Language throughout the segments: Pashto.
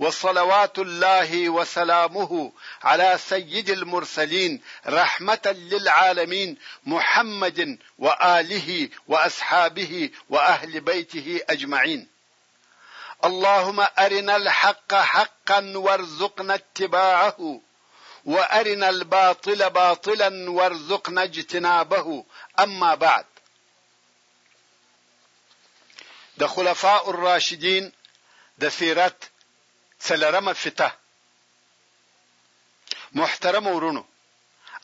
وصلوات الله وسلامه على سيد المرسلين رحمة للعالمين محمد وآله وأصحابه وأهل بيته أجمعين اللهم أرنا الحق حقا وارزقنا اتباعه وأرنا الباطل باطلا وارزقنا اجتنابه أما بعد د خلفاء الراشدین د سیرت څلرمه فته محترم ورونو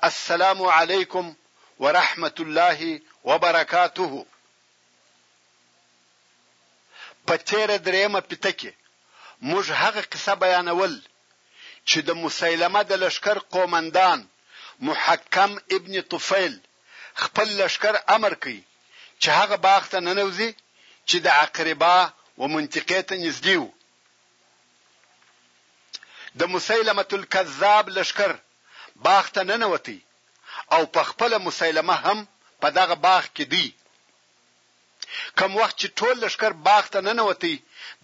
السلام علیکم ورحمت الله وبرکاته په تیره دریمه پته کې موږ هغه قصه بیانول چې د مسیلمه د لښکر قومندان محکم ابن طفیل خپل لښکر امر کوي چې هغه باغ ته ننوځي چې د عقربا و منطقې ته نږدې وو. د مسیلمه الکذاب لښکر باغ ته ننوتی او په خپل مسیلمه هم په دغه باغ کې دی کم وخت چې ټول لشکر باغ ته ننوتی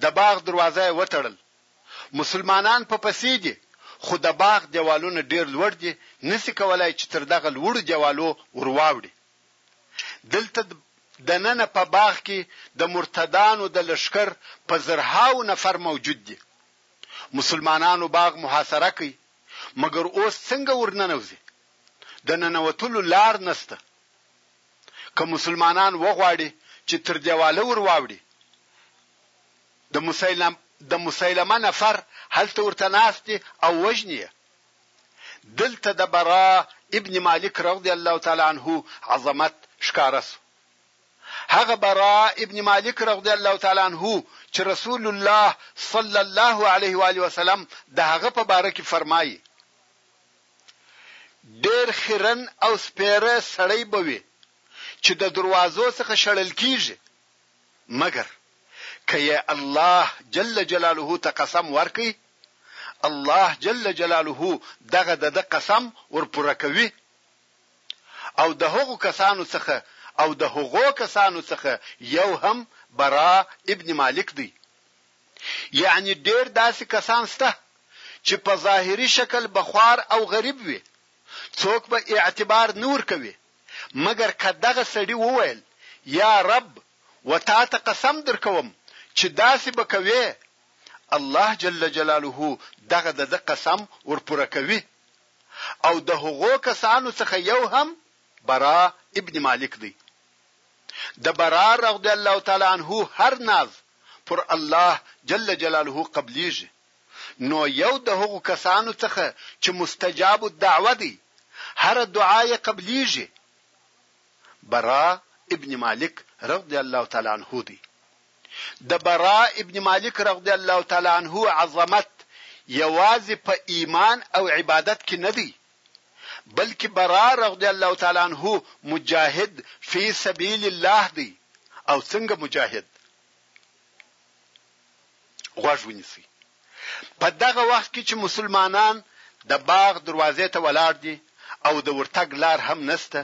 د باغ دروازه یې وتړل مسلمانان په پسې دي، خو د باغ دېوالونه ډېر لوړ دي، نه شي کولای چې تر دغه لوړو دېوالو ور واوړي. دلته دننه په باغ کې د مرتدانو د لښکر په زرهاوو نفر موجود دي. مسلمانانو باغ محاصره کړ، مګر اوس څنګه ور ننوځي؟ د ننوتلو لار نه شته. که مسلمانان وغواړي چې تر دېواله ور واوړي، د مسيلم د مسيلمه نفر هلته ورته ناست دي او وژني يې. دلته د براء ابن مالک رضی الله تعالی عنه عظمت ښکاره شو. هغه براء ابن مالک رضی الله تعالی عنه چې رسول الله صلی الله علیه و آله وسلم د هغه په باره کې فرمایي ډېر خیرن او سپېره سړی به وي چې د دروازو څخه شړل کیږي مګر که يې الله جل جلاله ته قسم ورکړ، الله جل جلاله دغه د ده قسم ور پوره کوي او د هغو کسانو څخه او د هغو کسانو څخه يو هم براء ابن مالک دی، يعنې ډېر داسې کسان شته چې په ظاهري شکل به خوار او غريب وي، څوک به اعتبار نه ورکوي، مګر که دغه سړي وویل، یا رب! و تا ته قسم درکوم چې داسې به کوې، الله جل جلاله دغه د ده قسم ور پوره کوي. او د هغو کسانو څخه یو هم برا ابن مالک دی. د برا رغد الله تعالی عنه هر ناز پر الله جل جلاله قبلیږي. نو یو د هغو کسانو څخه چې مستجاب الدعوه دی، هره دعا یې قبلیږي. براء ابن مالک رضی الله تعالی عنه دی. د براء ابن مالک رضی الله تعالی عنه عظمت یوازې په ایمان او عبادت کې نه دی، بلکې براء رضی الله تعالی عنه مجاهد فی سبیل الله دی او څنګه مجاهد؟ غوږ ونیسئ په دغه وخت کې چې مسلمانان د باغ دروازې ته ولاړ دي او د ورتګ لار هم نسته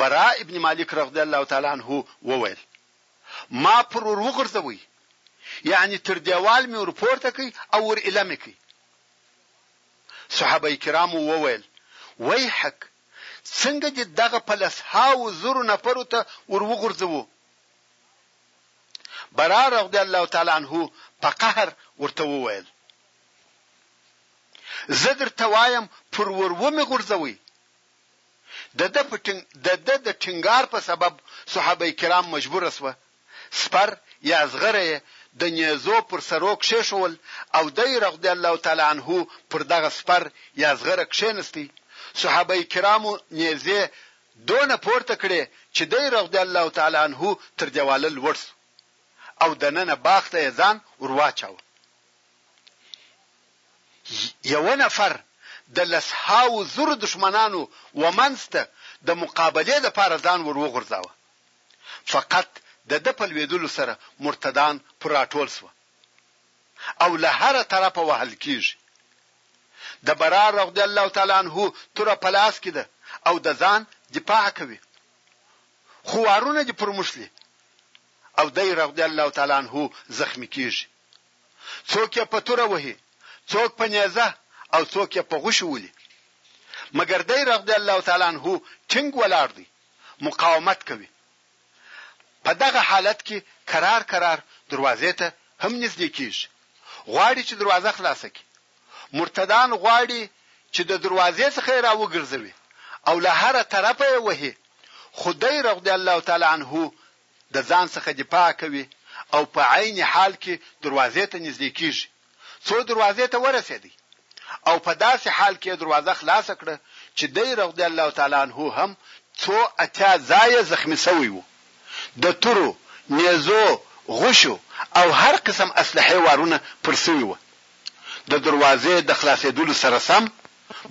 برا ابن مالک رضی الله تعالی عنه وویل ما پر ور وغورځوي یعنی تر دیوال مې ور پورته کوي او ور اله مې کوي صحابه کرامو وویل ویحک څنګه دې دغه پلس هاو زرو نفرو ته ور وغورځوو برا رضی الله تعالی عنه په قهر ورته وویل زه درته وایم پر ور ومې غورځوي د ده په ټنګ د ده د ټینګار په سبب صحابه کرام مجبور سوه سپر یا زغره یې د نیزو پر سرو کښېښول او دی رضی الله تعالی عنه پر دغه سپر یا زغره کښېنستی صحابه کرامو نیزې دونه پورته کړې چې دی رضی الله تعالی عنه تر دېواله لوړ شو او دننه باغ ته یې ځان ورواچاوه. یوه نفر د لسهاوو زرو دښمنانو ومنځ ته د مقابلې لپاره ځان ور وغورځاوه. فقط د ده په لوېدلو سره مرتدان پر راټول شوه. او له هره طرفه وهل کیږي. د برا رضی الله تعالی عنه توره په لاس کې ده او د ځان دفاع کوي. خو وارونه دې پر مښلي او دی رضی الله تعالی عنه زخمي کیږي. څوک یې په توره وهي، څوک په نیزه او څوک یې په غوشي ولي. مګر دی رضی الله تعالی عنه ټینګ ولاړ دی، مقاومت کوي. په دغه حالت کې کرار کرار دروازې ته هم نږدې کېږي. غواړي چې دروازه خلاصه کړي. مرتدان غواړي چې د دروازې څخه یې راوګرځوي او له هره طرفه یې وهي، خو دی رضی الله تعالی عنه د ځان څخه دفاع کوي او په عین حال کې دروازې ته نږدې کېږي. څو دروازې ته ورسېدی او په داسې حال کې یې دروازه خلاصه کړه چې دی رضی الله تعالی عنه هم څو اتیا ځایه زخمي شوی وو، د تورو، نېزو، غشو او هر قسم اسلحې وارونه پر شوي وه، د دروازې د خلاصېدلو سره سم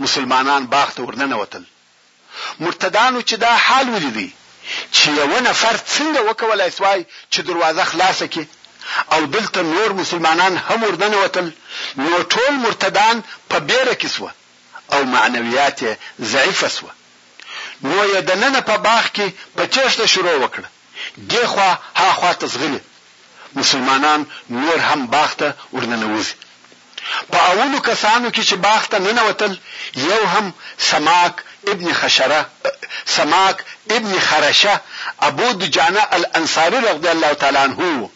مسلمانان باغ ته ورننوتل. مرتدانو چې دا حال ولیدی چې یوه نفر څنګه وکولای سوای چې دروازه خلاصه کړي او دلته نور مسلمانان هم ورننوتل نو ټول مرتدان په بیره کې سوه او معنویات یې ضعیفه سوه نو یې دننه په باغ کې په تیښته شروع وکړه. دې خوا ها خوا ته ځغلي، مسلمانان نور هم باغ ته ورننوځي. په اولو کسانو کې چې باغ ته ننوتل یو هم سماک ابن خشره سماک ابن خرشه ابو دجانه الانصاري رضی الله تعالی عنه وو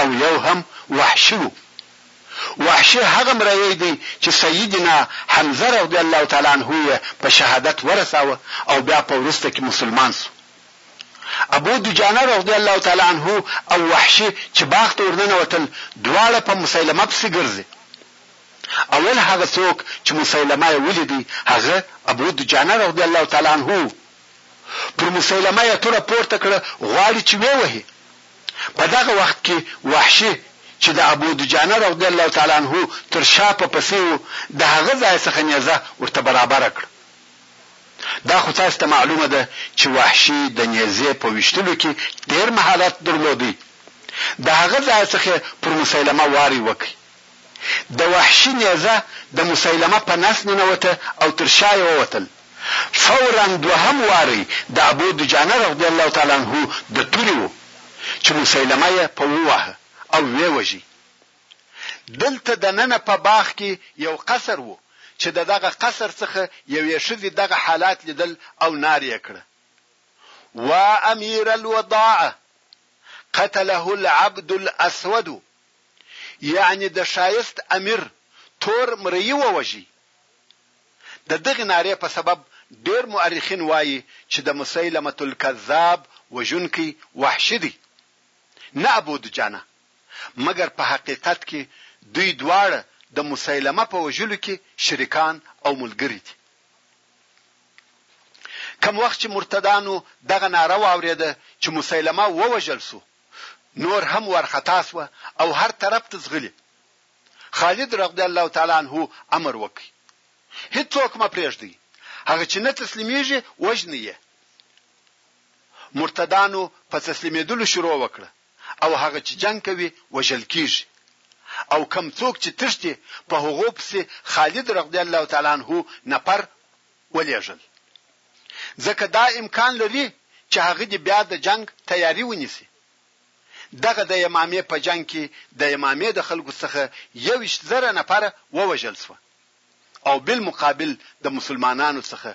او یو هم وحشي وو. وحشي هغه مریی دی چې سیدنا حمزه رضی الله تعالی عنه یې په شهادت ورساوه او بیا په وروسته کې مسلمان شو. ابو دجانه رضی الله تعالی عنه او وحشي چې باغ ته ورننوتل دواړه په مسیلمه پسې ګرځي. اول هغه څوک چې مسیلمه یې ولیدی هغه ابو دجانه رضی الله تعالی عنه وو. پر مسیلمه یې توره پورته کړه غواړي چې ویې وهي. په دغه وخت کې وحشي چې د ابو دجانه رضی الله تعالی عنه تر شا په پسې و، د هغه ځای څخه نېزه ورته برابره کړه. دا خو تاسې ته معلومه ده چې وحشي د نېزې په ویشتلو کې ډېر مهارت درلود، د هغه ځای څخه پر مسیلمه واری وکړ. د وحشي نېزه د مسیلمه په نس ننوته او تر شا یې ووتل. فوراً دوهم واری د ابو دجانه رضی الله تعالی عنه د تورې و، چې مسیلمه یې په وواهه او ویې وژي. دلته دننه په باغ کې یو قصر و، چې د دغه قصر څخه یوې ښځې دغه حالات لیدل او نارې یې کړه، وا امیر الوداعه! قتله العبد الاسود! یعنې د ښایست امیر تور مريي ووژي. د دغې نارې په سبب ډېر مؤرخین وايي چې د مسیلمة الکذاب وژونکی وحشي دی نه ابو دجانه، مګر په حقیقت کې دوی دواړه د مسیلمه په وژلو کې شریکان او ملګري دي. کوم وخت چې مرتدانو دغه ناره واورېده چې مسیلمه ووژل شو، نور هم وارخطا شوه او هر طرف ته ځغلي. خالد رضی الله تعالی عنه امر وکړ، هیڅوک مه پرېږدئ، هغه چې نه تسلیمېږي وژنئ یې. مرتدانو په تسلیمېدلو شروع وکړه او هغه چې جنګ کوي وژل کېږي او کوم څوک چې تښتي په هغو پسې خالد رضی الله تعالی عنه نفر ولېږل، ځکه دا امکان لري چې هغه دې بیا د جنګ تیاري ونیسي. دغه د یمامې په جنګ کې د یمامې د خلکو څخه یوویشت زره نفره ووژل شوه او بالمقابل د مسلمانانو څخه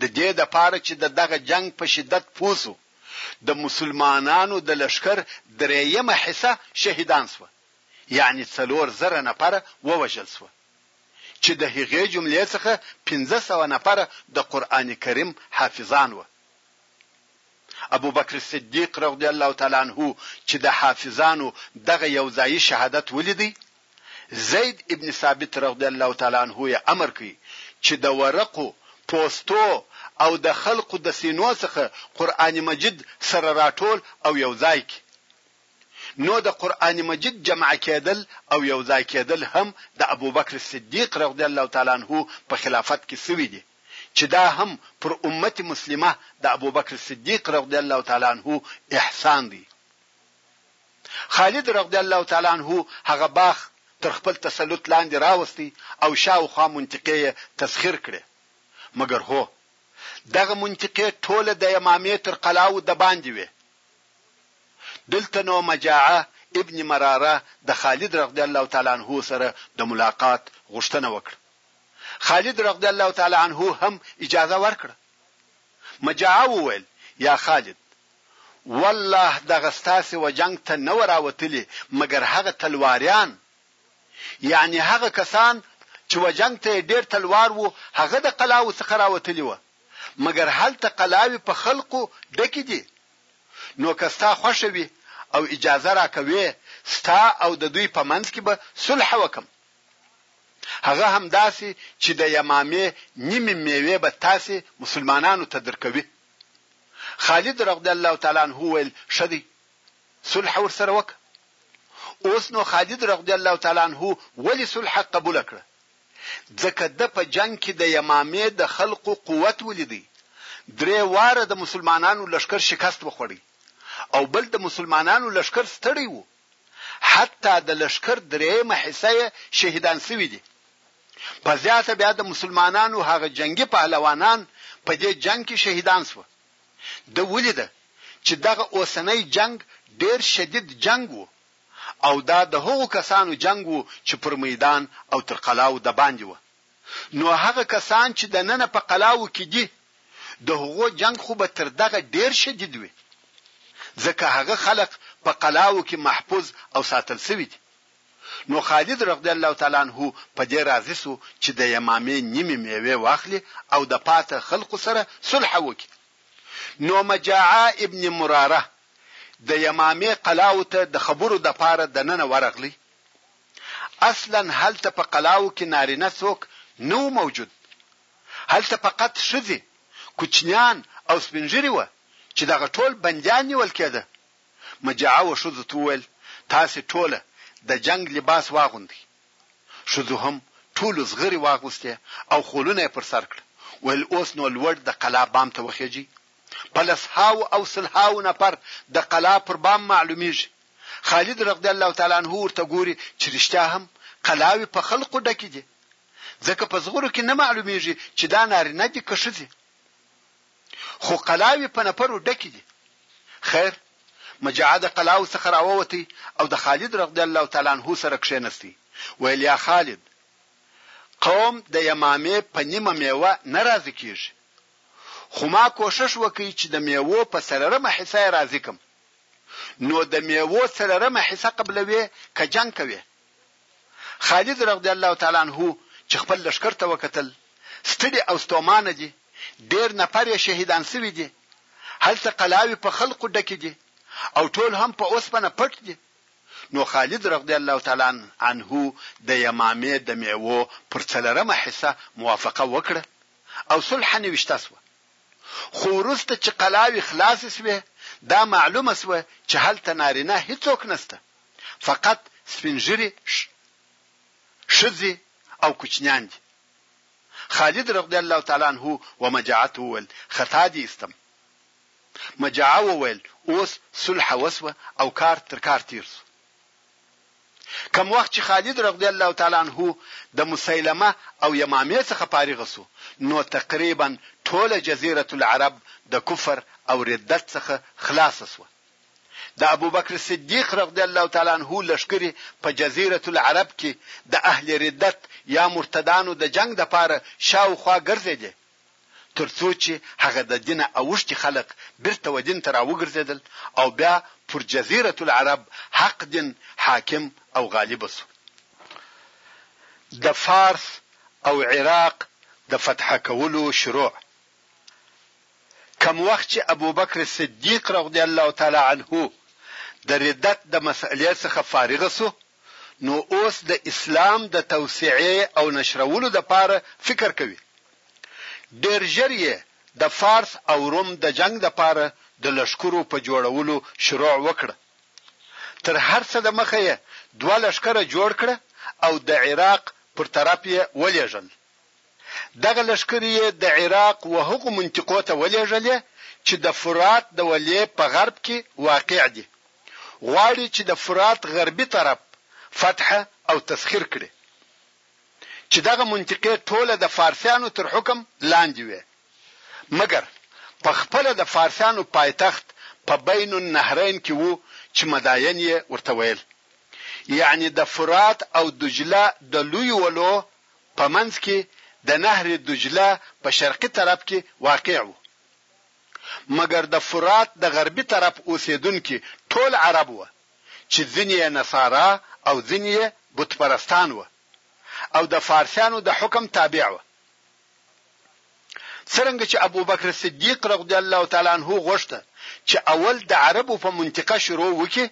د دې د پاره چې د دغه جنګ په شدت پوه شو د مسلمانانو د لښکر درېیمه حصه شهیدان شوه یعنې څلور زره نفره ووژل شوه. چې د هغې جملې څخه پنځه سوه نفره د قرآن کریم حافظان وه. ابوبکر صدیق رضی الله تعالی عنه چې د حافظانو دغه یو ځایي شهادت ولیدی، زید ابن ثابت رضی الله تعالی عنه یې امر کړ چې د ورقو، پوستو او د خلقو د سینو څخه قرآن مجید سره راټول او یو ځای کړي. نو د قرآن مجيد جمع کېدل او يو ځای کېدل هم د ابوبکر صديق رضي الله تعالی عنه په خلافت کې شوي دي چې دا هم پر امت مسلمه د ابوبکر صديق رضي الله تعالی عنه احسان دی. خالد رضي الله تعالی عنه هغه باغ تر خپل تسلط لاندې راوستی او شاوخوا منطقې يې تسخير کړې مګر هو! دغه منطقې ټوله د يمامې تر قلاوو دباندې وې. دلته نو مجاعه ابن مراره د خالد رضی الله تعالی عنه سره د ملاقات غوښتنه وکړه. خالد رضی الله تعالی عنه هم اجازه ورکړه. مجاعه وویل، یا خالد! والله دغه ستاسې و جنګ ته نه وه راوتلي مګر هغه تلواریان، یعنې هغه کسان چې و جنګ ته یې ډېر تلوار وو هغه د قلاوو څخه راوتلي وه، مګر هلته قلاوې په خلقو ډکې دي. نو که ستا خوښه وي او اجازه راکوې ستا او د دوی په منځ کې به صلح وکم. هغه همداسې چې د یمامې نیمې میوې به تاسې مسلمانانو ته درکوي. خالد رضی الله تعالی عنه ویل ښه دی صلح ورسره وکړه. اوس نو خالد رضی الله تعالی عنه ولې صلح قبول کړه؟ ځکه ده په جنګ کې د یمامې د خلقو قوت ولیدی، درې واره د مسلمانانو لښکر شکست وخوړی او بل د مسلمانانو لښکر ستړی وو، حتی د لښکر درېیمه حصه یې شهیدان شوي دي. په زیاته بیا د مسلمانانو هغه جنګي پهلوانان په دې جنګ کې شهیدان شوه. ده ولیده چې دغه اوسنی جنګ ډېر شدید جنګ وو، او دا د هغو کسانو جنګ وو چې پر میدان او تر قلاوو دباندې وه، نو هغه کسان چې دننه په قلاوو کې دي، د هغو جنګ خو به تر دغه ډېر شدید وي، ځکه هغه خلق په قلاوو کې محفوظ او ساتل شوي دي، نو خالد رضی الله تعالی عنه په دې راضي شو چې د یمامې نیمې مېوې واخلي او د پاته خلقو سره صلح وکړي، نو مجاعه ابن مراره د یمامې قلاوو ته د خبرو دپاره دننه ورغلی، اصلا هلته په قلاوو کې نارینه څوک نه وو موجود، هلته فقط ښځې، کوچنیان او سپین ږیري وه چې دغه ټول بندیان نیول کېده. مجاعه و ښځو ته وویل، تاسې ټوله د جنګ لباس واغوندئ. ښځو هم ټولو زغرې واغوستې او خولونه یې پر سر کړه، ویل اوس نو لوړ د قلا بام ته وخېژئ. په لسهاوو او سلهاوو نفر د قلا پر بام معلومېږي. خالد رضی الله تعالی عنه ورته ګوري چې رښتیا هم قلاوې په خلقو ډکې دي، ځکه په زغرو کې نه معلومېږي چې دا نارینه دي که ښځې، خو قلاوې په نفرو ډکې دي. خیر، مجاعه د قلاوو څخه راووتی او د خالد رضی الله تعالی عنه سره کښېنستی، ویل یا خالد! قوم د یمامې په نیمه مېوه نه راضي کېږي. خو ما کوښښ وکړ چې د مېوو په څلورمه حصه یې راضي کړم. نو د مېوو څلورمه حصه قبلوې که جنګ کوې؟ خالد رضی الله تعالی عنه چې خپل لښکر ته وکتل، ستړي او ستومانه دي، ډېر نفر یې شهیدان شوي دي، هلته قلاوې په خلقو ډکې دي او ټول هم په اوسپنه پټ دي، نو خالد رضی الله تعالی عنه د یمامې د مېوو پر څلورمه حصه موافقه وکړه. او صلح نوشته شوه. خو وروسته چې قلاوې خلاصې شوې، دا معلومه شوه چې هلته نارینه هیڅوک نشته، فقط سپین ږیري، ښځې او کوچنیان دي. خالد رضی الله تعالی عنه ومجاعه ته وویل، خطا دې ایستم. مجاعه وویل، اوس صلح وشوه او کار تر کار تیر شو. کوم وخت چې خالد رضی الله تعالی عنه د مسیلمه او یمامې څخه فارغ شو نو تقریبا ټوله جزیرة العرب د کفر او ردت څخه خلاصه شوه. د ابوبکر صدیق رضی الله تعالی عنه لښکرې په جزیرة العرب کې د اهل ردت یا مرتدانو د جنګ لپاره شاوخوا ګرځېدې، تر څو چي هغه د دینه اوښتي خلق بیرته و دین ته راوګرځیدل او بیا پر جزیرة العرب حق دین حاکم او غالب سو. د فارس او عراق د فتح کولو شروع، کم وخت چي ابوبکر صدیق رضی الله تعالی عنه د ردت د مسئلې څخه فارغ سو، نو اوس د اسلام د توسعې او نشرولو د پاره فکر کوي. ډېر ژر یې د فارس او روم د جنګ د پاره د لښکرو په جوړولو شروع وکړه. تر هر څه د مخه یې دوه لښکره جوړ کړه او د عراق پر طرف یې ولېږل. دغه لښکرې یې د عراق و هغو منطقو ته ولېږلې چې د فرات د ولې په غرب کې واقع دي. غواړي چې د فرات غربي طرف فتح او تسخیر کړي چې دغه منطقې ټوله د فارسیانو تر حکم لاندې وې. مګر په خپله د فارسیانو پایتخت په بین النهرین کې و چې مداین یې ورته ویل. یعنې د فرات او دجله د لویو ولو په منځ کې د نهر دجله په شرقي طرف کې واقع وو. مګر د فرات د غربي طرف اوسېدونکي ټول عرب وه چې ځینې یې نصارا او ځینې یې بت پرستان وه او د فارسیانو د حکم تابع وه. څرنګه چې ابوبکر صدیق رضی الله تعالی عنه غوښته چې اول د عربو په منطقه شروع وکړي،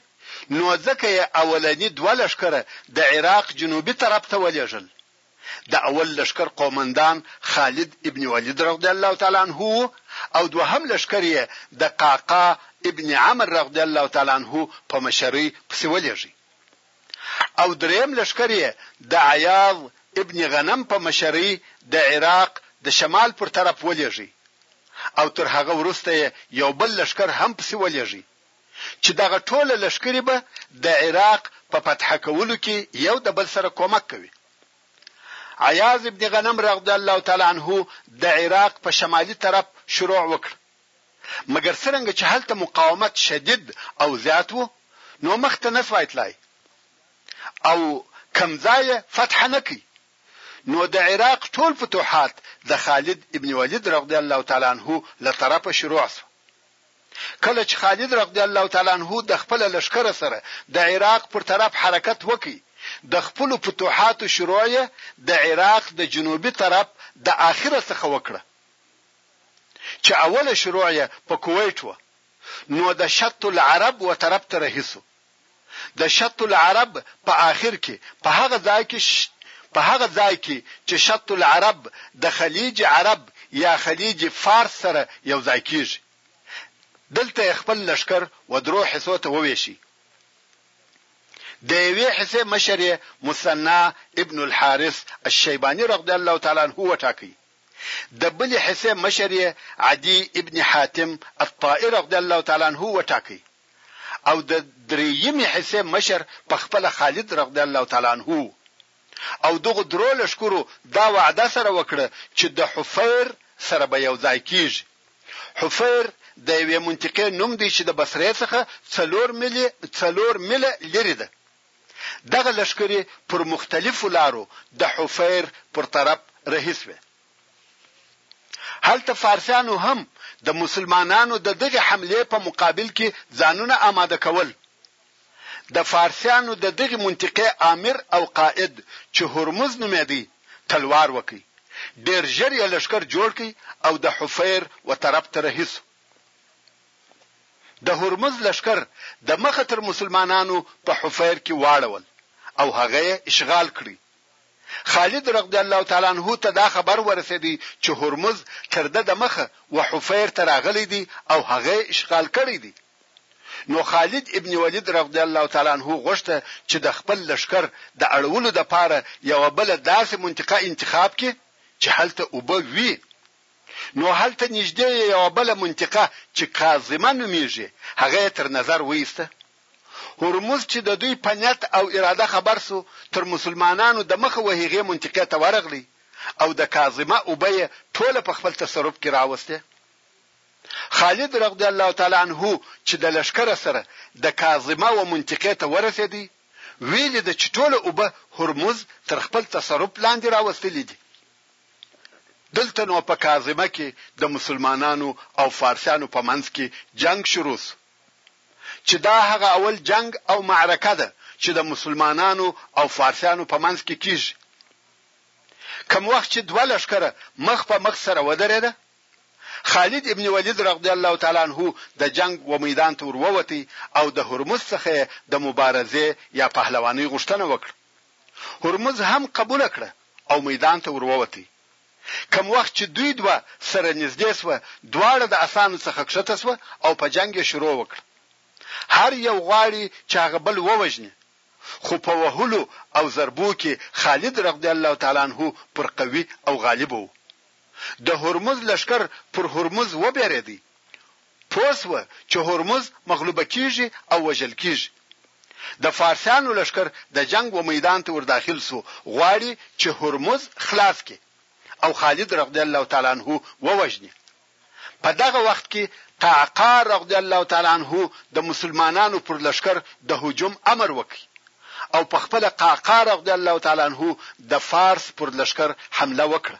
نو ځکه یې اولني دوه لښکره د عراق جنوبي طرف ته ولېږل. د اول لښکر قومندان خالد ابن ولید رضی الله تعالی عنه و او دوهم لښکر یې د قعقاع ابن عمرو رضی الله تعالی عنه په مشرۍ پسې ولېږی. او درېیم لښکر یې د عیاض ابن غنم په مشرۍ د عراق د شمال پر طرف ولېږی او تر هغه وروسته یې یو بل لښکر هم پسې ولېږی چې دغه ټوله لښکري به د عراق په فتحه کولو کې یو د بل سره کومک کوي. عیاض ابن غنم رضی الله تعالی عنه د عراق په شمالي طرف شروع وکړ. مګر څرنګه چې هلته مقاومت شدید او زیات و نو مخ ته نه سوای تلای او کم ځای یې فتح نه کړ نو د عراق ټول فتوحات د خالد ابن ولید رضی الله تعالی عنه له طرفه شروع شو کله چې خالد رضی الله تعالی عنه د خپل لشکره سره د عراق پر طرف حرکت وکړي د خپل فتوحاتو شروع د عراق د جنوبي طرف د اخره څخه وکړه چه اوله شروع یې په کویټ وه نو د شط العرب و طرف ته رهي شو د شط العرب په آخر کې په هغه ځای کې په هغه ځای کې چې شط العرب د خلیج عرب یا خلیج فارس سره یو ځای کیږي دلته یې خپل لشکر و درو حصو ته وویشي د یوې حصې مشر یې مثنا ابن الحارث الشیباني رضی الله تعالی عنه وټاکی د بلې حصې مشر یې عدي ابن حاتم الطائي رضي الله تعالی عنه وټاکی او د درېیمې حصې مشر په خپله خالد رضي الله تعالی عنه وو او دغو درو لښکرو دا وعده سره وکړه چې د حفیر سره به یو ځای کیږي. حفیر د یوې منطقې نوم دی چې د بصرې څخه څلور میلې څلور میله لیرې ده. دغه لښکرې پر مختلفو لارو د حفیر پر طرف رهي شوې. هلته فارسیانو هم د مسلمانانو د دغې حملې په مقابل کې ځانونه آماده کول. د فارسیانو د دغې منطقې آمر او قائد چې هرمز نومېدی تلوار وکړ. ډېر ژر یې لښکر جوړ کړ او د حفیر و طرف ته رهي شو. د هرمز لښکر د مخه تر مسلمانانو په حفیر کې واړول او هغه یې اشغال کړی. خالد رغدی الله تعالی عنه ته دا خبر ورسیدی چې هرمز تر ده د مخه و حفیر ته راغلی دی او هغه یې اشغال کړی دی. نو خالد ابن ولید رغدی الله تعالی عنه غوښته چې د خپل لښکر د اړولو د پاره یوه بله داسې منطقه انتخاب کړي چې هلته اوبه وی نو هلته نږدې یې یوه بله منطقه چې کاظمه نومېږي هغه یې تر نظر وایسته. هرمز چې د دوی په نیت او اراده خبر شو تر مسلمانانو د مخه وهغې منطقې ته ورغلی او د کاظمه اوبه یې ټوله په خپل تصرف کې راوستې. خالد رضی الله تعالی عنه چې د لښکر سره د کاظمه و منطقې ته ورسېدی ویې لیده چې ټوله اوبه هرمز تر خپل تصرف لاندې راوستلې دي. دلته نو په کاظمه کې د مسلمانانو او فارسیانو په منځ کې جنګ شروع شو چې دا هغه اول جنګ او معرکه ده چې د مسلمانانو او فارسیانو په منځ کې کیږي کم وخت چې دوه لشکره مخ په مخ سره ودرېده خالد ابن ولید رضی الله تعالی عنہ د جنگ و میدان ته ورووتی او د هرمز څخه د مبارزې یا پهلوانۍ غوښتنه وکړه هرمز هم قبوله کړه او میدان ته ورووتی. کوم وخت چې دوی دوه سره نږدې شوه، دواړه د اسانو څخه کښته شوه او په جنګ یې شروع وکړ. هر یو غواړي چې هغه بل ووژني، خو په وهلو او ضربو کې خالد رضی الله تعالی عنه پر قوي او غالب و. د هرمز لښکر پر هرمز وبېرېدی، پوه شوه چې هرمز مغلوبه کېږي او وژل کېږي. د فارسیانو لښکر د جنګ و میدان ته ورداخل شو، غواړي چې هرمز خلاص کړي او خالد رضی الله تعالی عنه ووژني. په دغه وخت کې قعقاع رضی الله تعالی عنه د مسلمانانو پر لښکر د هجوم امر وکړ او پخپله قعقاع رضی الله تعالی عنه د فارس پر لښکر حمله وکړه.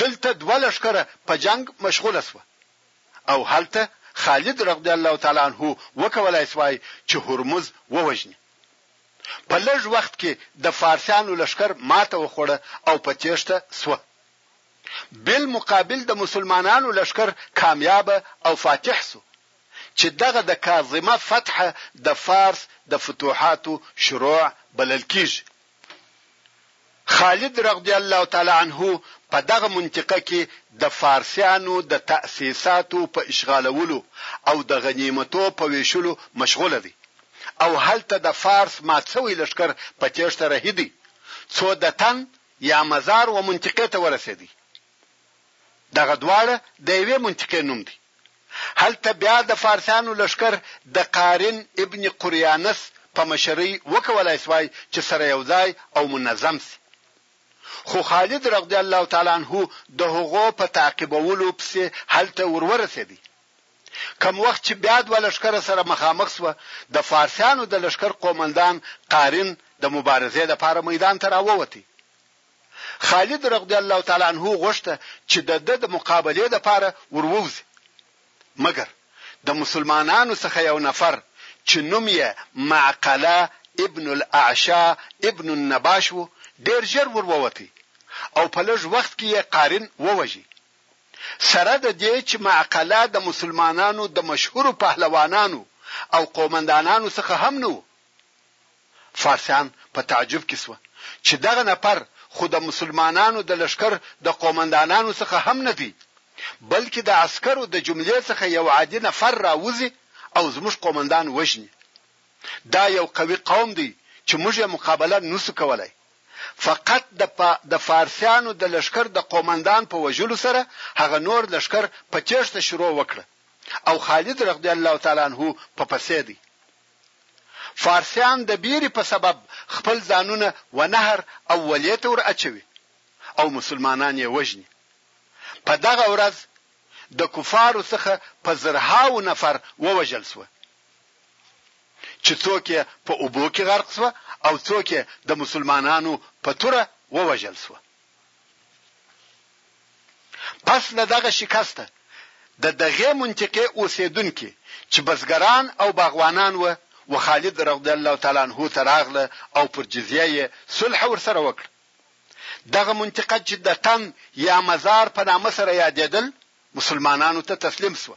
دلته دوه لښکره په جنګ مشغوله شوه او هلته خالد رضی الله تعالی عنه وکولای شوای چې هرمز ووژني. په لږ وخت کې د فارسیانو لښکر ماته وخوړه او په تېښته شوه. بالمقابل د مسلمانانو لښکر کامیابه او فاتح شو چې دغه د کاظمه فتحه د فارس د فتوحاتو شروع بلل کېږي. خالد رغدی الله تعالی عنه په دغه منطقه کې د فارسیانو د تأسیساتو په اشغالولو او د غنیمتو په ویشلو مشغول دی او هلته د فارس مات شوی لښکر په تیښته رهی دی څو د تن یا مزار و منطقې ته ورسیدی. دغه دواړه د یوې منطقې نوم دی. هلته بیا د فارسیانو لښکر د قارن ابن قریانث په مشرۍ وکولای شوای چې سره یو ځای او منظم شي. خو خالد رضی الله تعالی عنه د هغو په تعقیبولو پسې هلته ور ورسېد. کوم وخت چې بیا دوه لښکره سره مخامخ شوه، د فارسیانو د لښکر قومندان قارن د مبارزې لپاره میدان ته راووت. خالد رضی الله تعالی عنه غوښته چې د ده د مقابلې لپاره ور ووځي، مګر د مسلمانانو څخه یو نفر چې نوم یې معقله ابن الاعشی ابن النباش و، ډېر ژر ور ووت او په لږ وخت کې یې قارن ووژه. سره د دې چې معقله د مسلمانانو د مشهورو پهلوانانو او قومندانانو څخه هم نه و، فارسیان په تعجب کې شوه چې دغه نفر خو د مسلمانانو د لښکر د قومندانانو څخه هم نه دی، بلکې د عسکرو د جملې څخه یو عادي نفر راوځي او زموږ قومندان وژني. دا یو قوي قوم دی چې موږ یې مقابله نشو کولای. فقط د د فارسیانو د لښکر د قومندان په وژلو سره هغه نور لښکر په تېښته شروع وکړه او خالد رضی الله تعالی عنه په پسې دی. فارسیان د بیرې په سبب خپل ځانونه و نهر او ولې ته ور اچوي او مسلمانان یې وژني. په دغه ورځ د کفارو څخه په زرهاوو نفر ووژل شوه چې څوک یې په اوبو کې غرق شوه او څوک یې د مسلمانانو په توره ووژل شوه. پس له دغه شکسته د دغې منطقې اوسېدونکي چې بزګران او باغوانان وه و خالد رضی الله تعالی عنه ته راغله او پر جزیه یې صلح ورسره وکړه. دغه منطقه چې د تن یا مزار په نامه سره یادېدل مسلمانانو ته تسلیم شوه.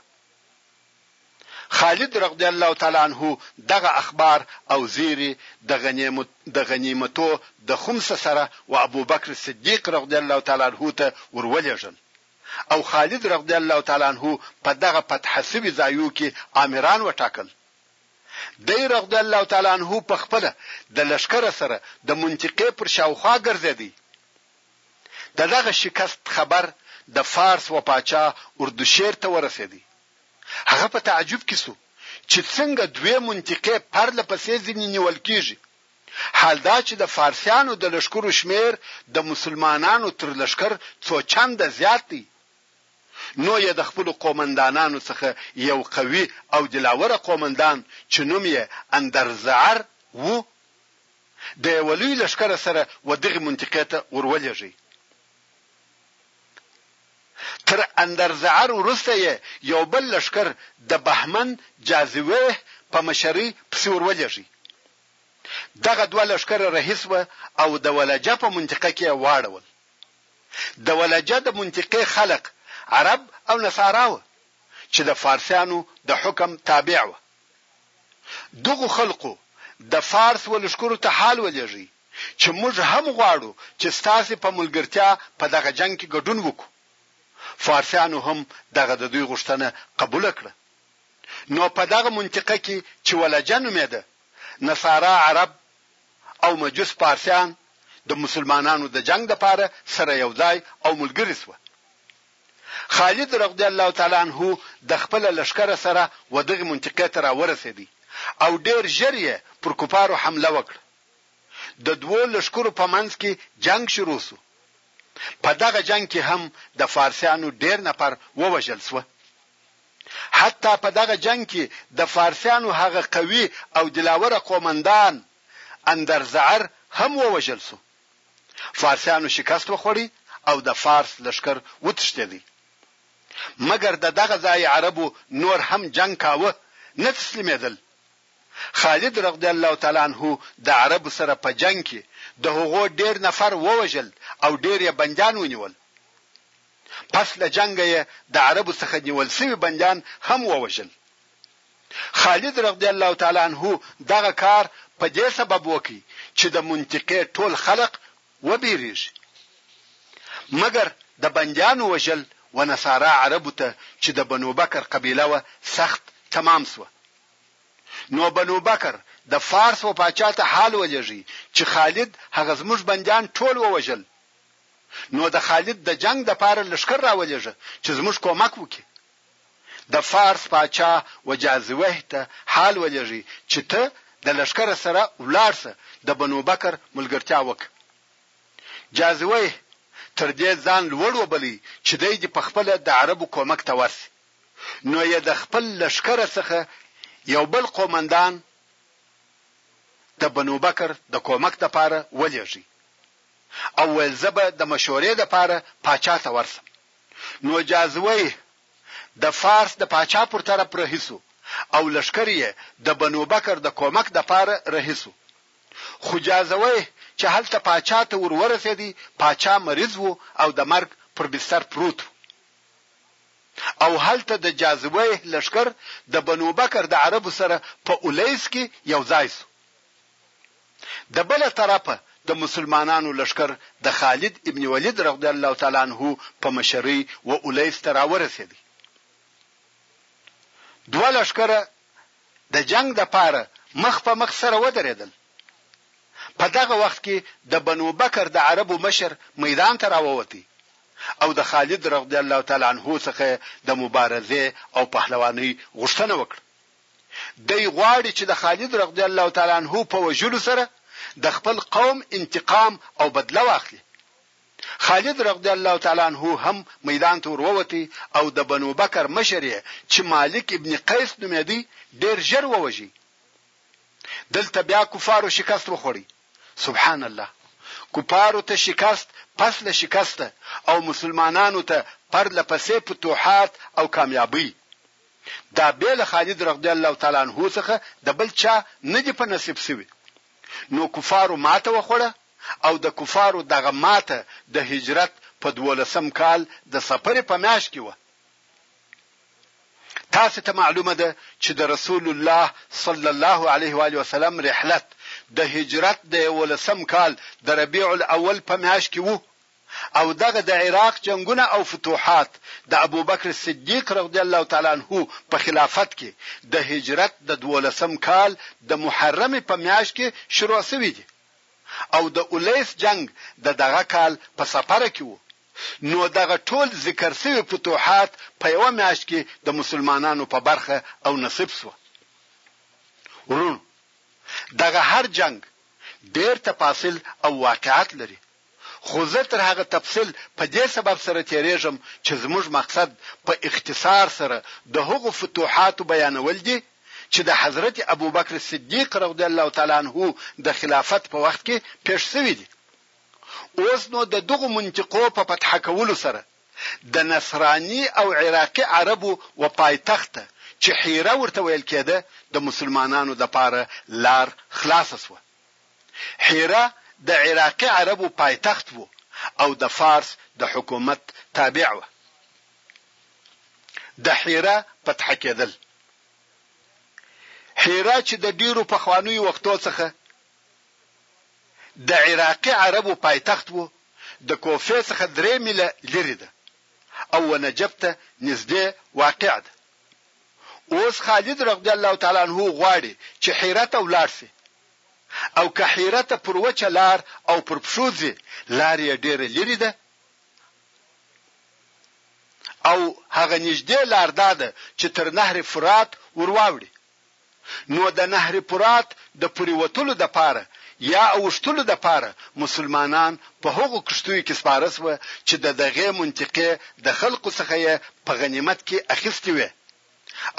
خالد رغدی الله تعالی عنه دغه اخبار او زیری د د غنیمتو د خمسه سره و ابوبکر صدیق رغدی الله تعالی عنه ته ور ولیږل او خالد رغدی الله تعالی عنه په دغه فتحه سوی ځایو کی آمران وټاکل دی رغدی الله تعالی عنه پخپله د لښکر سره د منطقی پر شاوخوا ګرځیدی د دغه شکست خبر د فارس و پاچا اردشیر ته ورسېدی. هغه په تعجب کې شو چې څنګه دوې منطقې پرله پسې ځینې نیول کېږي، حال دا چې د فارسیانو د لښکرو شمېر د مسلمانانو تر لښکر څو چنده زیات دی. نو یې د خپلو قومندانانو څخه یو قوي او دلاوره قومندان چې نوم یې اندرزعر و، د یوه لوی لښکره سره و دغی منطقې ته ور ولېږی. تر اندرزعر وروسته یې یو بل لښکر د بهمن جازویه په مشری پسی ور ولېږی. دغه دوه لښکره رهی شوه او د ولجه په منطقه کې یې واړول. د ولجه د منطقې خلق عرب او نصارا وه چې د فارسیانو د حکم تابع وه. دغو خلقو د فارس و لښکرو ته حال ولېږی چې موږ هم غواړو چې ستاسې په ملګرتیا په دغه جنګ کې ګډون وکړو. فارسیانو هم دغه د دوی غوښتنه قبوله کړه. نو په دغه منطقه کې چې ولجه نومېده، نصارا عرب او مجوس پارسیان د مسلمانانو د جنګ لپاره سره یو ځای او ملګري شوه. خالد رضی الله تعالی عنه د خپل لښکر سره و دغې منطقې ته راورسېد او ډېر ژر یې پر کفارو حمله وکړه. د دوو لښکرو په منځ کې جنګ شروع شو. په دغه جنګ کې هم د فارسیانو ډېر نفر ووژل شوه. حتی په دغه جنګ کې د فارسیانو هغه قوي او دلاوره قومندان اندرزعر هم ووژل شو. فارسیانو شکست وخوړی او د فارس لښکر وتښتیدی مګر د دغه ځای عربو نور هم جنګ کاوه نه تسلیمیدل خالد رغدی الله تعالی عنه د عربو سره په جنګ کی د هغو ډیر نفر ووژل او ډیر یې بندیان ونیول پس له جنګه یې د عربو څخه نیول سوي بندیان هم ووژل خالد رضی الله تعالی عنه دغه کار په دې سبب وکړ چې د منطقې ټول خلق وبیریږي مګر د بندیانو وژل و نصارا عربو ته چې د بنو بکر قبیله وه سخت تمام شوه نو بنو بکر د فارس و پاچا ته حال ولېږي چې خالد هغه زموږ بندیان ټول ووژل نو د خالد د جنگ د پاره لشکر راولېږه چې زموږ کومک وکړي د فارس پاچا وجازویه ته حال ولېږی چی ته د لښکر سره ولاړ شه د بنوبکر ملګرتیا وکړه. جازویه تر دې ځان لوړ وبلی چی دی دی پخپله د عربو کومک ته ورشی. نو یې د خپل لښکر څخه یو بل قومندان د بنوبکر د کومک لپاره ولېږی او ویل زه به د مشورې لپاره پاچا ته ورشم. نو جاذوی د فارس د پاچا پر طرف رهي شو او لښکر یې د بنو بکر د کومک دپاره رهي شو. خو جاذوی چې هلته پاچا ته ور ورسېدی، پاچا مریض و او د مرګ پر بستر پروت و. او هلته د جاذوی لښکر د بنو بکر د عربو سره په الیس کې یو ځای شو. د بله طرفه د مسلمانانو لښکر د خالد ابن ولید رضی الله تعالی عنه په مشرۍ و الیس ته راورسېد. دوه لښکره د جنګ دپاره مخ په مخ سره ودرېدل. په دغه وخت کې د بنو بکر د عربو مشر میدان ته راووت او د خالد رضی الله تعالی عنه څخه د مبارزې او پهلوانۍ غوښتنه وکړه. دی غواړي چې د خالد رضی الله تعالی عنه په وژلو سره د خپل قوم انتقام او بدله واخلي. خالد رضی الله تعالی عنه هم میدان ته ورووت او د بنو بکر مشر یې چې مالک ابن قیس نومېدی ډېر ژر ووژی. دلته بیا کفارو شکست وخوړی. سبحان الله! کفارو ته شکست پس له شکسته او مسلمانانو ته پرله پسې فتوحات او کامیابۍ. دا بې له خالد رضی الله تعالی عنه څخه د بل چا نه دي په نصیب شوي. نو کفارو ماته وخوړه او د کفارو دغه ماته د هجرت په دوولسم کال د صفر په میاشت کې وه. تاسې ته معلومه ده چې د رسول الله صلی الله علیه و آله وسلم رحلت د هجرت د یوولسم کال د ربیع الاول په میاشت کې وو. او دغه د عراق جنګونه او فتوحات د ابوبکر صدیق رضی الله تعالی عنه په خلافت کې د هجرت د دوولسم کال د محرم په میاشت کې شروع شوي دي او د الیس جنګ د دغه کال په سپره کې وو نو دغه ټول ذکر شوي فتوحات په یوه میاشت کې د مسلمانانو په برخه او نصیب شو ورونو دغه هر جنګ ډیر تفاصیل او واقعات لري خو زه تر هغه تفصیل په دې سبب سره تېرېږم چې زموږ مقصد په اختصار سره د هغو فتوحاتو بیانول دي چې د حضرت ابوبکر صدیق رضی الله تعالی عنه د خلافت په وخت کې پېښ شوي دي. اوس نو د دغو منطقو په فتح کولو سره د نصراني او عراقي عربو و پایتخت ته چې حیره ورته ویل کېده د مسلمانانو لپاره لار خلاصه شوه. حیره د عراقي عربو پایتخت وو او د فارس د حکومت تابع وه. د حیره فتح کېدل. حیره چې د ډېرو پخوانیو وختو څخه د عراقي عربو پایتخت وو، د کوفې څخه درې میله لیرې ده او و نجف ته نږدې واقع ده. اوس خالد رضی الله تعالی عنه غواړي چې حیره ته ولاړ شي او که حیره ته پر وچه لار او پر پښو ځي لار یې ډېره لرې ده او هغه نږدې لار دا ده چې تر نهر فرات ورواوړي نو د نهر فرات د پورې وتلو دپاره یا اوښتلو دپاره مسلمانان په هغو کښتیو کې سپاره شوه چې د دغې منطقې د خلقو څخه یې په غنیمت کې اخیستې وې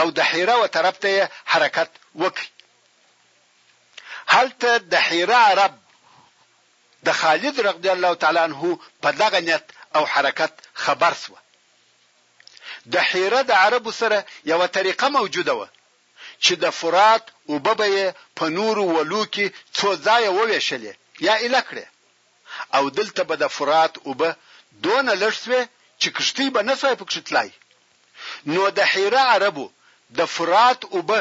او د حیره و طرف ته یې حرکت وکړ. هلته د حیره عرب د خالد رضی الله تعالی عنه په دغه نیت او حرکت خبر شوه. د حیره د عربو سره یوه طریقه موجوده وه چی د فرات اوبه به یې په نورو ولو کی څو ځایه وویشلې یا ایله کړې او دلته به د فرات اوبه دونه لږ شوې چی کښتۍ به نشوای پکښې تلای نو د حیره عربو د فرات اوبه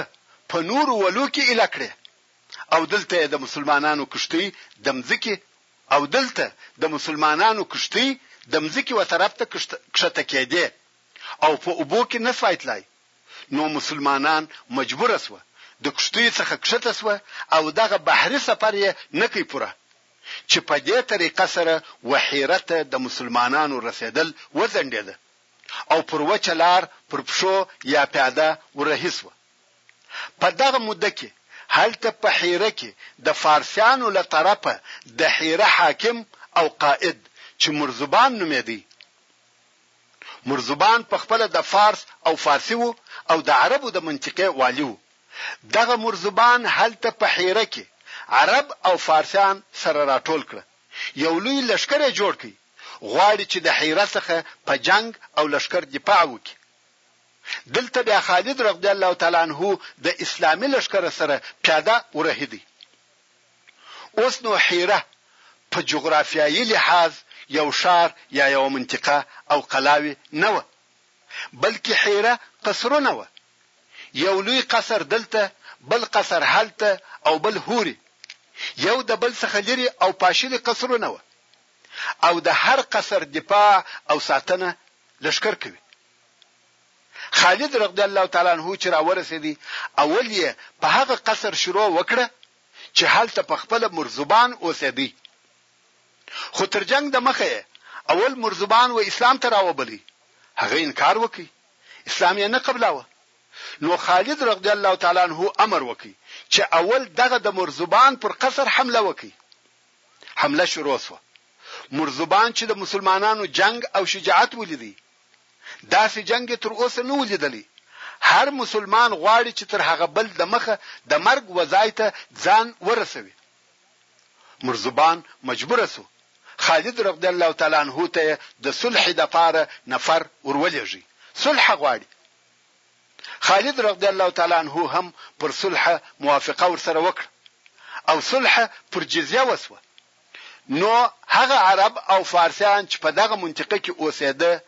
په نورو ولو کی ایله کړې او دلته یې د مسلمانانو کښتۍ د مځکې او دلته د مسلمانانو کښتۍ د مځکې و طرف ته کښته کېدې او په اوبو کې نه شوای تلای نو مسلمانان مجبور شوه د کښتیو څخه کښته شوه او دغه بحري سفر یې نه کړ پوره چې په دې طریقه سره وحیره ته د مسلمانانو رسېدل وځنډېده او پر وچه لار پر پښو یا پیاده ورهي شوه. په دغه موده کې هلته په حیره کې د فارسیانو له طرفه د حیره حاکم او قائد چې مرزبان نومېدی، مرزبان په خپله د فارس او فارسي وو او د عربو د منطقې والي وو، دغه مرزبان هلته په حیره کې عرب او فارسیان سره راټول کړه، یو لوی لښکر یې جوړ کړ، غواړي چې د حیره څخه په جنګ او لښکر دفاع وکړي. دلته بیا خالد رضی الله تعالی عنه د اسلامي لښکر سره پیاده ورهیدی. اوس نو حیره په جغرافیایي لحاظ یو ښار یا یوه منطقه او قلاوې نه وه، بلکې حیره قصرونه وه، یو لوی قصر دلته، بل قصر هلته او بل هورې، یو د بل څخه لرې او پاشلي قصرونه وه او د هر قصر دفاع او ساتنه لښکر کوي. خالد رضی الله تعالی عنه چې راورسېدی اول یې په هغه قصر شروع وکړه چې هلته په خپله مرزبان اوسېدی خو تر جنګ د مخه یې اول مرزبان و اسلام ته راوبلی هغه انکار وکړ اسلام یې نه قبلاوه نو خالد رضی الله تعالی عنه امر وکړ چې اول دغه د مرزبان پر قصر حمله وکړي حمله شروع شوه. مرزبان چې د مسلمانانو جنګ او شجاعت ولیدی، داسې جنګ یې تر اوسه نه و لیدلی. هر مسلمان غواړي چې تر هغه بل دمخه د مرګ وځای ته ځان ورسوي. مرزبان مجبور شو، خالد رضی الله تعالی عنه ته یې د صلحې دپاره نفر ورولېږی. صلح غواړي. خالد رضی الله تعالی عنه هم پر صلح موافقه ورسره وکړه او صلح پر جزیه وسوه نو هغه عرب او فارسیان چې په دغه منطقه کې اوسېده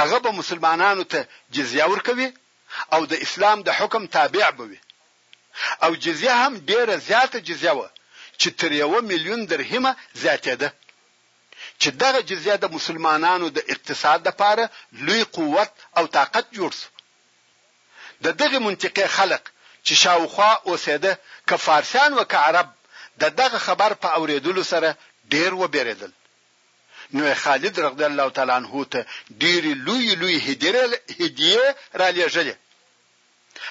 هغه به مسلمانانو ته جزیه ورکوي او د اسلام د حکم تابع به وي او جزیه هم ډیره زیاته جزیه وه چې تر یوه میلیون درهمه زیاتېده چې دغه جزیه د مسلمانانو د اقتصاد لپاره لوی قوت او طاقت جوړ شو. د دغې منطقې خلق چې شاوخوا اوسېده که فارسیان و که عرب د دغه خبر په اورېدلو سره ډېر وبېرېدل. نو یې خالد رضی الله تعالی عنه ته ډېرې لویې لویې هدیې رالېږلې.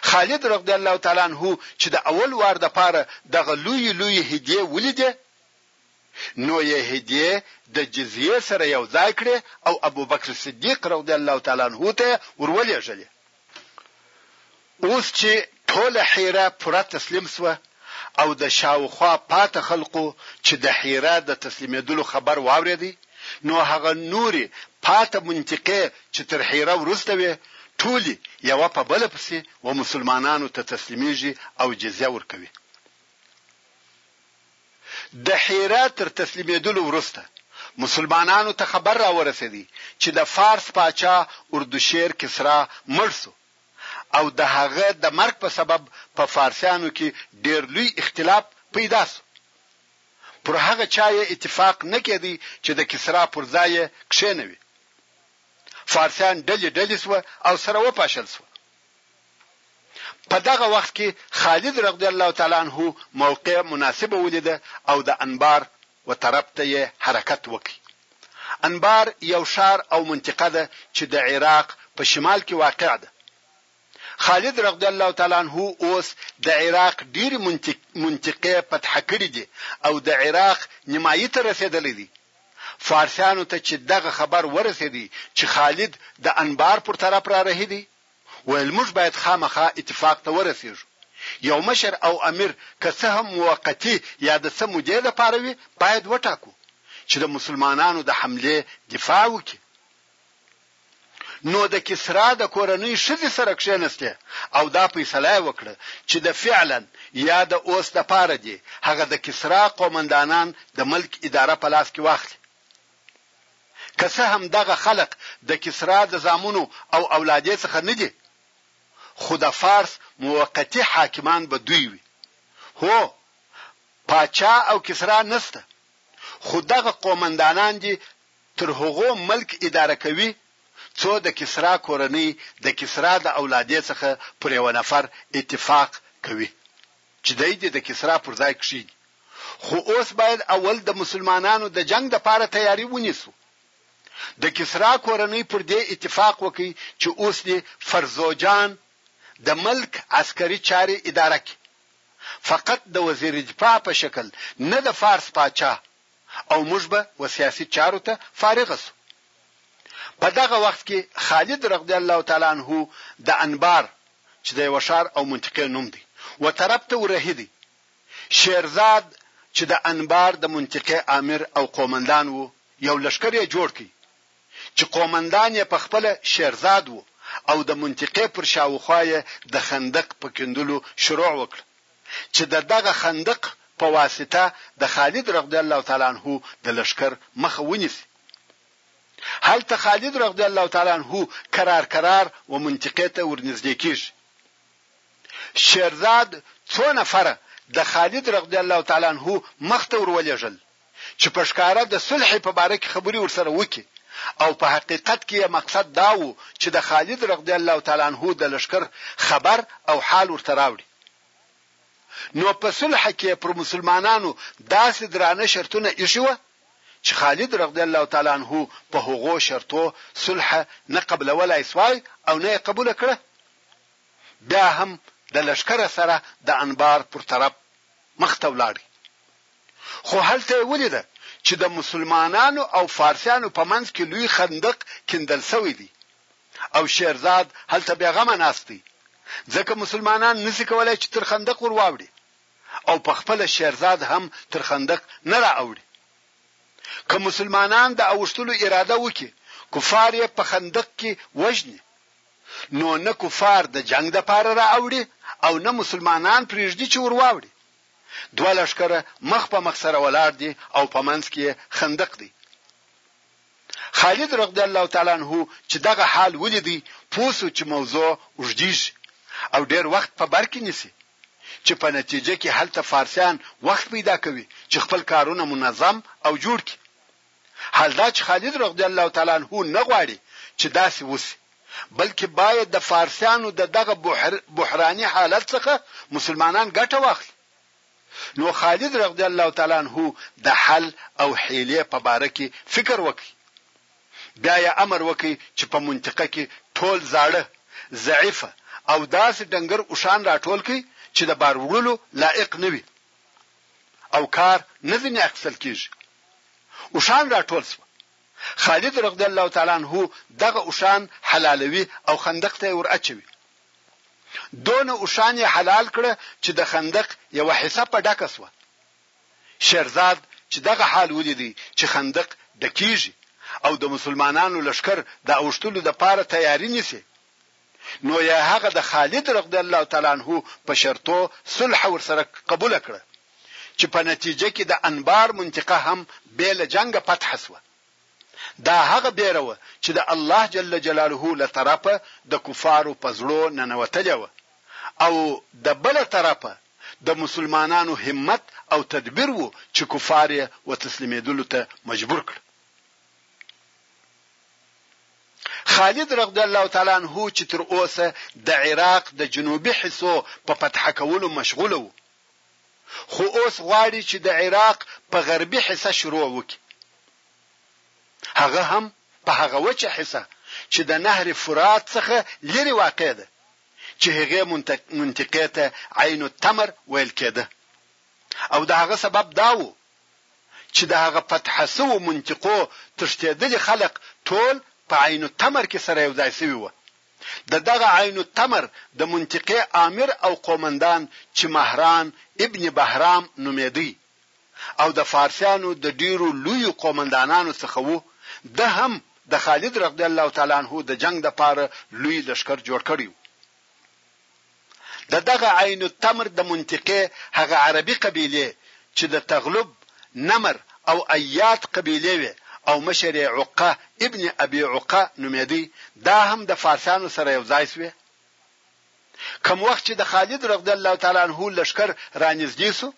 خالد رضی الله تعالی عنه چې د اول وار لپاره دغه لویې لویې هدیې ولیدې، نو یې هدیې د جزیې سره یو ځای کړې او ابوبکر صدیق رضی الله تعالی عنه ته یې ور ولېږلې. اوس چې ټوله حیره پوره تسلیم شوه او د شاوخوا پاته خلقو چې د حیره د تسلیمېدلو خبر واورېد، نو هغه نورې پاته منطقې چې تر حیره وروسته وې، ټولې یوه په بله پسې و مسلمانانو ته تسلیمېږي او جزیه ورکوي. د حیره تر تسلیمېدلو وروسته مسلمانانو ته خبر راورسېد چې د فارس پاچا اردشیر کسرا مړ شو او د هغه د مرګ په سبب په فارسیانو کې ډېر لوی اختلاف پیدا شو. پر هغه چا یې اتفاق نه کېد چې د کسرا پر ځای یې کښېنوي. فارسیان ډلې ډلې شوه او سره وپاشل شوه. په دغه وخت کې خالد رضی الله تعالی عنه موقع مناسبه ولیده او د انبار و طرف ته یې حرکت وکړ. انبار یو ښار او منطقه ده چې د عراق په شمال کې واقع ده. خالد رضی الله تعالی عنه اوس د عراق ډېرې منطقې فتح کړې دي او د عراق نیمایي ته رسېدلی دی. فارسیانو ته چې دغه خبر ورسېدی چې خالد د انبار پر طرف رارهي دی، ویل موږ باید خامخا اتفاق ته ورسېږو. یو مشر او امیر که څه هم موقتي یا د څه مودې لپاره وي باید وټاکو چې د مسلمانانو د حملې دفاع وکړي. نو د کسرا د کورنۍ ښځې سره کښېنستې او دا فیصله یې وکړه چې د فعلا یا د اوس لپاره دې هغه د کسرا قومندانان د ملک اداره په لاس کې واخلي. که څه هم دغه خلق د کسرا د زامنو او اولادې څخه نه دي خو د فارس موقتي حاکمان به دوی وي. هو! پاچا او کسرا نسته خو دغه قومندانان دي تر هغو ملک اداره کوي څو د کسرا کورنۍ د کسرا د اولادې څخه پر یوه نفر اتفاق کوي. چې دی دې د کسرا پر ځای کښېږدي، خو اوس باید اول د مسلمانانو د جنګ لپاره تیاري ونیسو. د کسرا کورنۍ پر دې اتفاق وکړ چې اوس دې فرزوجان د ملک عسکري چارې اداره کړي، فقط د وزیر دفاع په شکل، نه د فارس پاچا. او موږ به و سیاسي چارو ته فارغ شو. په دغه وخت کې خالد رضی الله تعالی عنه د انبار، چې د یوه ښار او منطقې نوم دی، و طرف ته ورهي دی. شیرزاد، چې د انبار د منطقې آمر او قومندان و، یو لښکر یې جوړ کړ، چې قومندان یې پخپله شیرزاد و او د منطقې پر شاوخوا یې د خندق په کیندلو شروع وکړه. چې د دغه خندق په واسطه د خالد رضی الله تعالی عنه د لښکر مخه ونیسي. هلته خالد رضی الله تعالی عنه کرار کرار و منطقې ته ورنږدې کیږي. شیرزاد څو نفره د خالد رضی الله تعالی عنه مخته ورولېږل چې په ښکاره د صلحې په باره کې خبرې ورسره وکړي او په حقیقت کې یې مقصد دا و چې د خالد رضی الله تعالی عنه د لښکر خبر او حال ورته راوړي نو په صلحه کې پر مسلمانانو داسې درانه شرطونه ایښي وه چې خالد رضی الله تعالی عنه په هغو شرطو صلحه نه قبلولای سوای او نه یې قبول کړه بیا هم د لشکره سره د انبار پر طرف مخته ولاړ خو هلته یې ولیده چې د مسلمانانو او فارسیانو په منځ کې لوی خندق کیندل شوی دی او شیرزاد هلته بېغمه ناست دی ځکه مسلمانان نسی کولای چې تر خندق ور واوړي او په خپل شیرزاد هم تر خندق نه را اوړي که مسلمانان د اوښتلو اراده وکړي کفار یې په خندق کې وژني نو نه کفار د جنگ د پاره را اوړي او نه مسلمانان پرېږدي چې ور واوړي دوه لښکر مخ په مخ سره ولاړ دي او په منځ کې خندق دی خالد رضی الله تعالی عنہ چې دغه حال ولیدي پوسو چې موضوع وجديږي او ډیر وخت په بر کې نیسي چې په نتیجه کې هلته فارسیان وخت پیدا کوي چې خپل کارونه منظم او جوړ کړي حال دا چې خالد رضی الله تعالی عنه نه غواړي چې داسې وشي، بلکې باید د فارسیانو د دغه بحراني حالت څخه مسلمانان ګټه واخلي. نو خالد رضی الله تعالی عنه د حل او حیلې په باره کې فکر وکړ. بیا یې امر وکړ چې په منطقه کې ټول زاړه، ضعیفه او داسې ډنګر اوښان راټول کړئ چې د بار وړلو لایق نه وي. او کار نه ځنې اخیستل کېږي. اوښان راټول شوه. خالد رضی الله تعالی عنه دغه اوښان حلالوي او خندق ته یې ور اچوي. دونه اوښان یې حلال کړه چې د خندق یوه حصه په ډکه شوه. شیرزاد چې دغه حال ولیدی چې خندق ډکېږي او د مسلمانانو لښکر د اوښتلو دپاره تیاری نیسي، نو يا هغه د خالد رضی الله تعالی عنه په شرطو صلح ورسره قبوله کړه چې په نتيجه کې د انبار منطقه هم بې له جنګه فتح شوه. دا هغه بېره وه چې د الله جل جلاله له طرفه د کفارو په زړو ننوتلې وه او د بله طرفه د مسلمانانو همت او تدبير وو چې کفار يې وتسليمېدلو ته مجبور کړ. خالد رضی الله تعالی عنه چې تر اوسه د عراق د جنوبي حصو په فتح کولو مشغول وو خو اوس غواړي چې د عراق په غربي حصه شروع وکړي هغه هم په هغه وچه حصه چې د نهر فرات څخه لري واقع ده چې هغه منطقه ته عین التمر ویل کېده او دا هغه سبب دا وو چي د هغه فتح سوو منطقو تښتېدلي خلق تول په عين التمر کي سره يو ځای سوي وه. د دغه عين التمر د منطقې آمر او قومندان چي مهران ابن بهرام نومېدئ او د فارسيانو د ډېرو لويو قومندانانو څخه وو ده هم د خالد رضي الله تعالی عنه د جنګ د پاره لوی لښکر جوړ کړی وو. د دغه عين التمر د منطقې هغه عربي قبيلې چې د تغلب، نمر او ايات قبيلې وې او مشر يې عقه ابن ابي عقه نومېدی دا هم د فارسانو سره يو ځای شوې. کوم وخت چې د خالد رضی الله تعالی عنه لښکر رانږدې شو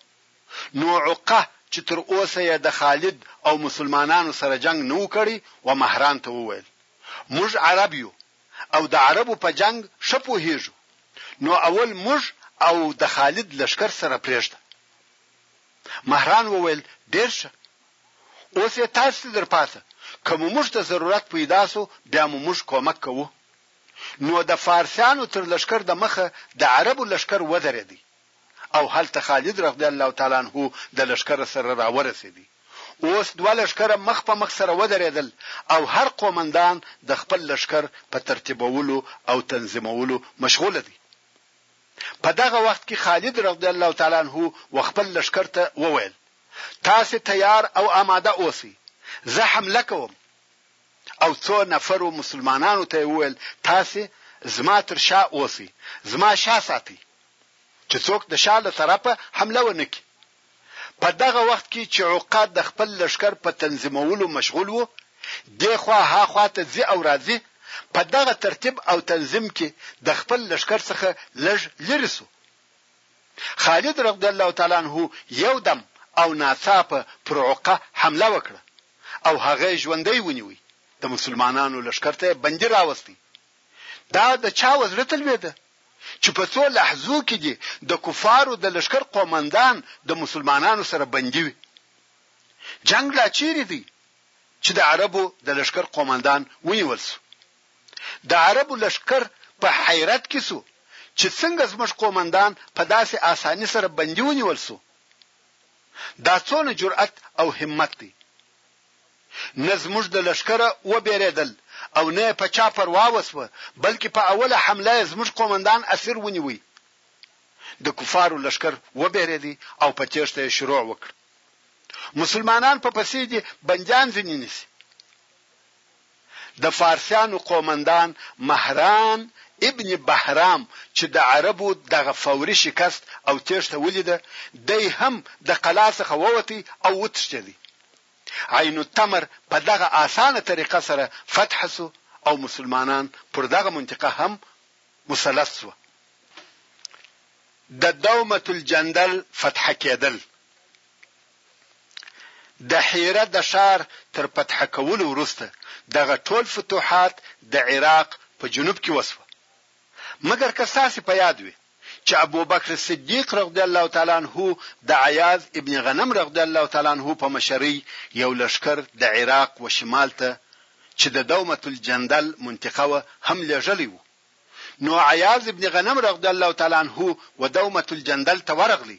نو عقه چې تر اوسه يې د خالد او مسلمانانو سره جنګ نه و کړی و مهران ته وويل، موږ عرب يو، او د عربو په جنګ ښه پوهېږو، نو اول موږ او د خالد لښکر سره پرېږده. مهران وویل، ډېر ښه. اوس یې تاسې در پاته، که مو موږ ته ضرورت پیدا شو، بیا مو موږ کومک کوو. نو د فارسیانو تر لښکر د مخه د عربو لښکر ودرېد. او هلته خالد رضی الله تعالی عنه د لښکر سره راورسیدی اوس دوه لښکر مخ په مخ سره ودریدل او هر قومندان د خپل لښکر په ترتیبولو او تنظیمولو مشغول دی په دغه وخت کی خالد رضی الله تعالی عنه وخپل لښکر ته وویل تاسو تیار او آماده اوسی زه حمله کوم او څو نفرو مسلمانانو ته یې وویل، تاسې زما تر شا اوسئ، زما شا ساتئ، چې څوک د شا له طرفه حمله ونه کړي. په دغه وخت کې چې عقه د خپل لښکر په تنظیمولو مشغول و، دې خوا ها خوا ته ځي او راځي، په دغه ترتیب او تنظیم کې د خپل لښکر څخه لږ لیرې شو. خالد رضی الله تعالی عنه یو دم او ناڅاپه پر عقه حمله وکړه. او هغه یې ژوندی ونیوی، د مسلمانانو لښکر ته یې بندي راوستی، دا د چا و زړه ته لوېده چې په څو لحظو کې دې د کفارو د لښکر قومندان د مسلمانانو سره بندي وي؟ جنګ لا چېرې دی چې د عربو د لښکر قومندان ونیول شو؟ د عربو لښکر په حیرت کې شو چې څنګه زموږ قومندان په داسې آساني سره بندي ونیول شو؟ دا څونه جرئت او همت دی؟ نه زموږ د لښکره وبېرېدل او نه یې په چا پروا وشوه، بلکې په اوله حمله یې زموږ قومندان اسیر ونیو. د کفارو لښکر وبېرېد او په تېښته یې شروع وکړ. مسلمانان په پسې دي بندیان ځینې نیسي. د فارسیانو قومندان مهران ابن بهرام چې د عربو دغه فوري شکست او تېښته ولیده، دی هم د قلا څخه ووت او وتښتېد. عین التمر په دغه آسانه طریقه سره فتح شو او مسلمانان پر دغه منطقه هم مسلط شوه. د دومة الجندل فتح کېدل. د حیره د ښار تر فتح کولو وروسته دغه ټول فتوحات د عراق په جنوب کې وشوه. مګر که ستاسې په یاد وي چې ابوبکر صدیق رضی الله تعالی عنه د عیاض ابن غنم رضی الله تعالی عنه په مشرۍ یو لښکر د عراق و شمال ته چې د دومة الجندل منطقه وه هم لېږلی و نو عیاض ابن غنم رضی الله تعالی عنه و دومة الجندل ته ورغلی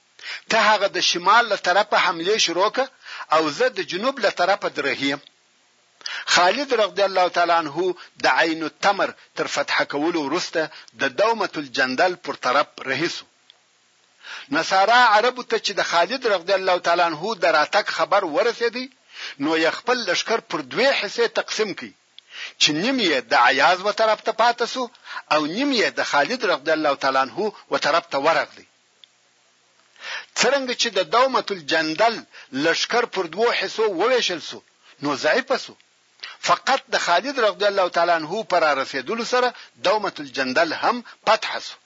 ته هغه د شمال له طرفه حملې شروع که او زه د جنوب له طرفه درهیم. خالد رضی الله تعالی عنه د عین التمر تر فتح کولو وروسته د دومة الجندل پر طرف رهي شو. نصارا عربو ته چې د خالد رضی الله تعالی عنه د راتګ خبر ورسېدی نو یې خپل لښکر پر دوې حصې تقسیم کړ چې نیم یې د عیاض و طرف ته پاتې شو او نیم یې د خالد رضی الله تعالی عنه و طرف ته ورغلی. څرنګه چې د دومة الجندل لښکر پر دوو حصو ووېشل شو نو ضعیف شو، فقط د خالد رضی الله تعالی عنه په را رسېدلو سره دومة الجندل هم فتح شو.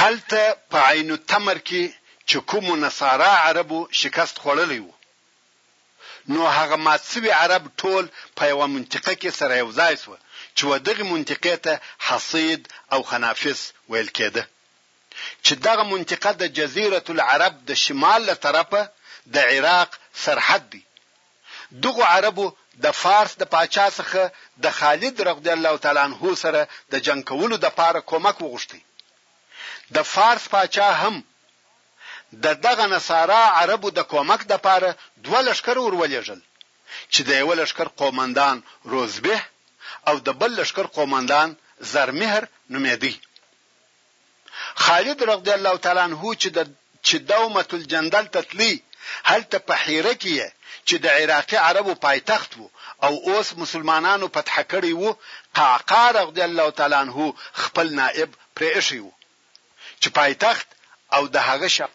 هلته په عین التمر کې چې کومو نصارا عربو شکست خوړلی و، نو هغه مات شوي عرب ټول په یوه منطقه کې سره یو ځای شوه چې و دغې منطقې ته حصید او خنافس ویل کېده چې دغه منطقه د جزیرة العرب د شمال له طرفه د عراق سرحد دی. دغو عربو د فارس د پاچا څخه د خالد رضی الله تعالی عنه سره د جنګ کولو دپاره کومک وغوښتی. د فارس پاچا هم د دغه نصارا عربو د کومک د پاره دوه لښکر ور ولېږل چې د یوه لښکر قوماندان روزبیه او د بل لښکر قوماندان زرمهر نومېدی. خالد رضی الله تعالی عنه چې د چې دومة الجندل ته تلی هلته په حیره کې یې چې د عراقي عربو پایتخت و او اوس مسلمانانو فتح کړی و، قعقاع رضی الله تعالی عنه خپل نائب پرې ايښی و چې پايتخت او د هغه شاوخوا